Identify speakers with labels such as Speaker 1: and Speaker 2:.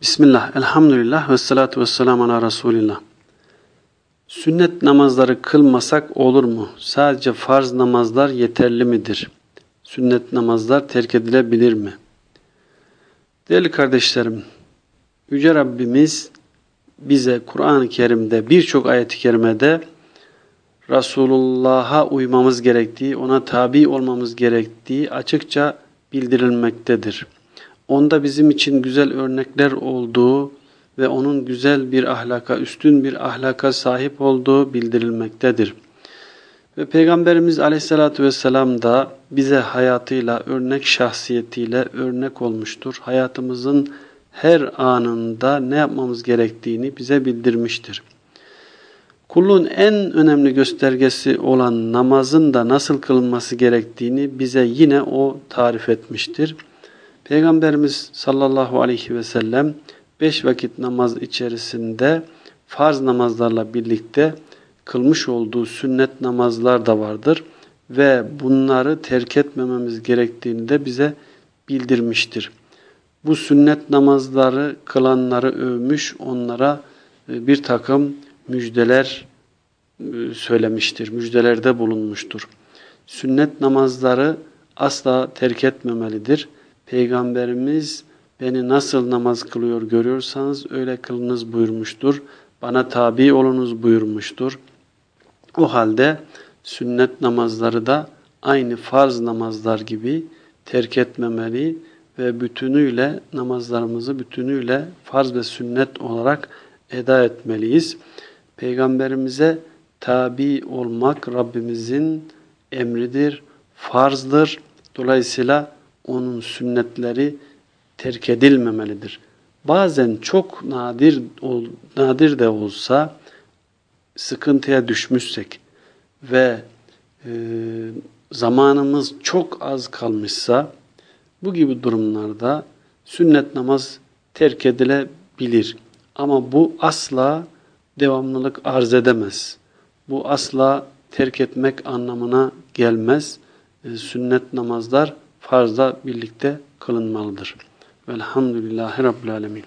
Speaker 1: Bismillah, elhamdülillah ve salatu ve selamu ala Resulillah. Sünnet namazları kılmasak olur mu? Sadece farz namazlar yeterli midir? Sünnet namazlar terk edilebilir mi? Değerli kardeşlerim, Yüce Rabbimiz bize Kur'an-ı Kerim'de birçok ayet-i kerimede Resulullah'a uymamız gerektiği, ona tabi olmamız gerektiği açıkça bildirilmektedir onda bizim için güzel örnekler olduğu ve onun güzel bir ahlaka, üstün bir ahlaka sahip olduğu bildirilmektedir. Ve Peygamberimiz aleyhissalatü vesselam da bize hayatıyla, örnek şahsiyetiyle örnek olmuştur. Hayatımızın her anında ne yapmamız gerektiğini bize bildirmiştir. Kulluğun en önemli göstergesi olan namazın da nasıl kılınması gerektiğini bize yine o tarif etmiştir. Peygamberimiz sallallahu aleyhi ve sellem beş vakit namaz içerisinde farz namazlarla birlikte kılmış olduğu sünnet namazlar da vardır ve bunları terk etmememiz gerektiğini de bize bildirmiştir. Bu sünnet namazları kılanları övmüş, onlara e, bir takım müjdeler e, söylemiştir, müjdelerde bulunmuştur. Sünnet namazları asla terk etmemelidir. Peygamberimiz beni nasıl namaz kılıyor görüyorsanız öyle kılınız buyurmuştur. Bana tabi olunuz buyurmuştur. O halde sünnet namazları da aynı farz namazlar gibi terk etmemeli ve bütünüyle namazlarımızı bütünüyle farz ve sünnet olarak eda etmeliyiz. Peygamberimize tabi olmak Rabbimizin emridir, farzdır. Dolayısıyla onun sünnetleri terk edilmemelidir. Bazen çok nadir nadir de olsa sıkıntıya düşmüşsek ve e, zamanımız çok az kalmışsa bu gibi durumlarda sünnet namaz terk edilebilir. Ama bu asla devamlılık arz edemez. Bu asla terk etmek anlamına gelmez. E, sünnet namazlar farzla birlikte kılınmalıdır. Velhamdülillahi Rabbil Alemin.